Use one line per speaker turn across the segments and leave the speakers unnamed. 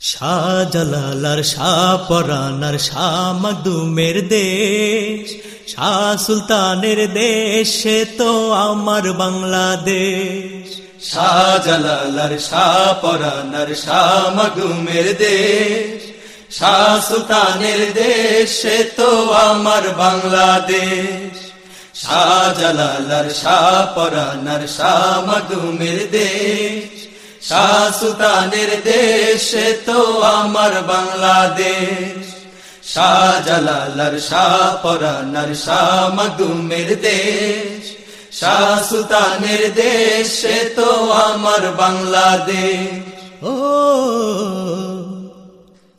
শাহজালালার শাহ পরানার শাহ মখদুমের দেশ, শাহ সুলতানের দেশ তো আমার বাংলাদেশ।
শাহজালালার শাহ পরানার শাহ মখদুমের দেশ, শাহ সুলতানের দেশ তো আমার বাংলাদেশ। শাহজালালার শাহ পরানার শাহ মখদুমের দেশ শাহ সুলতানের দেশ তো আমার বাংলাদেশ। শাহজালালার শাহ পরানার শাহ মখদুমের দেশ। শাহ সুলতানের দেশ তো আমার বাংলাদেশ।
ও,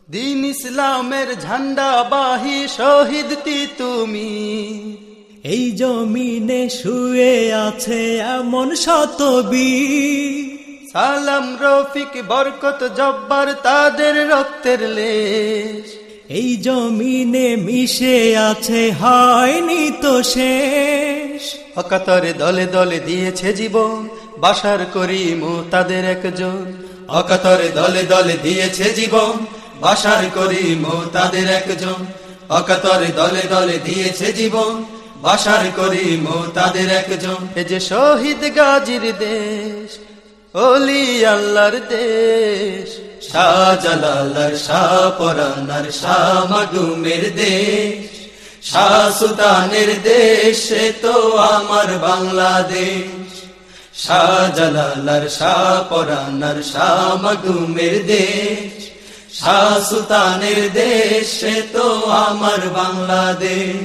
দিন ইসলামের ঝান্ডা বাহি শহীদ তি তুমি?
এই জমিনে শুয়ে আছে এমন শতবী
সালাম রফিক বরকত জব্বার তাদের রক্তের লেশ।
এই জমিনে মিশে আছে হয়নি তো শেষ।
অকাতরে দলে দলে দিয়েছে জীবন বাসার করিম তাদের একজন।
অকাতরে দলে দলে দিয়েছে জীবন বাসার করিম তাদের একজন। অকাতরে দলে দলে দিয়েছে জীবন বাসার করিম তাদের একজন।
এ যে শহীদ গাজীর দেশ অলি আল্লাহর দেশ
শাহজালালার শাহ পরানার, শাহ মখদুমের দেশ, শাহ সুলতানের দেশ তো আমার বাংলাদেশ। শাহজালালার শাহ পরানার, শাহ মখদুমের দেশ, শাহ সুলতানের দেশ তো আমার বাংলাদেশ।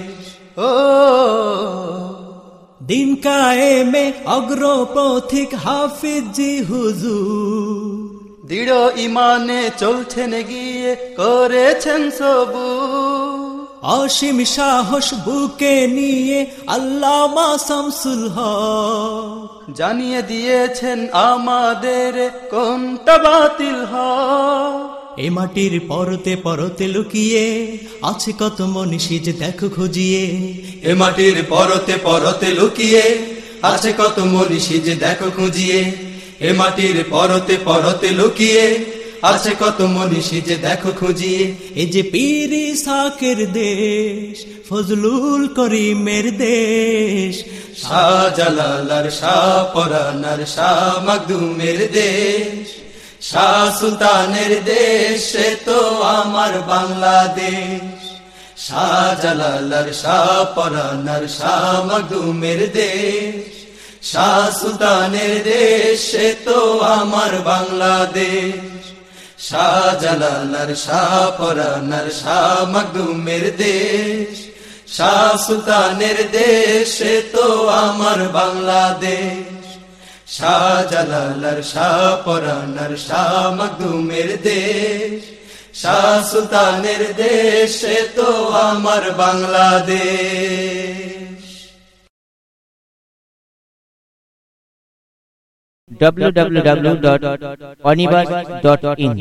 ও
দিন কায়েমে অগ্রপথিক হাফিজি হুজুর।
দৃঢ় ইমানে চলছেন গিয়ে করেছেন সবু
অসীম সাহস বুকে নিয়ে আল্লামা শামসুল হক।
জানিয়ে দিয়েছেন আমাদের কোনটা বাতিল হয়
এ মাটির পরতে পরতে লুকিয়ে আছে কত মনীষী যে দেখো খুঁজিয়ে।
এ মাটির পরতে পরতে লুকিয়ে আছে কত মনীষী যে দেখো খুঁজিয়ে। এ মাটির পরতে পরতে লুকিয়ে আছে কত মনীষী যে দেখো খুঁজিয়ে।
এ যে পীরি সাকের দেশ ফজলুল করিমের দেশ
শাহজালালার শাহ পরানার শাহ মখদুমের দেশ। শাহ সুলতানের দেশ সে তো আমার বাংলাদেশ। শাহ শাহজালালার শাহ পরানার, শাহ মখদুমের দেশ। শাহ সুলতানের দেশ তো আমার বাংলাদেশ। শাহ শাহজালালার শাহ পরানার, শাহ মখদুমের দেশ। শাহ সুলতানের দেশ তো আমার বাংলাদেশ। শাহজালালার শাহ পরানার শাহ মখদুমের দেশ শাহ সুলতানের দেশ তো আমার বাংলাদেশ।
www.onibus.in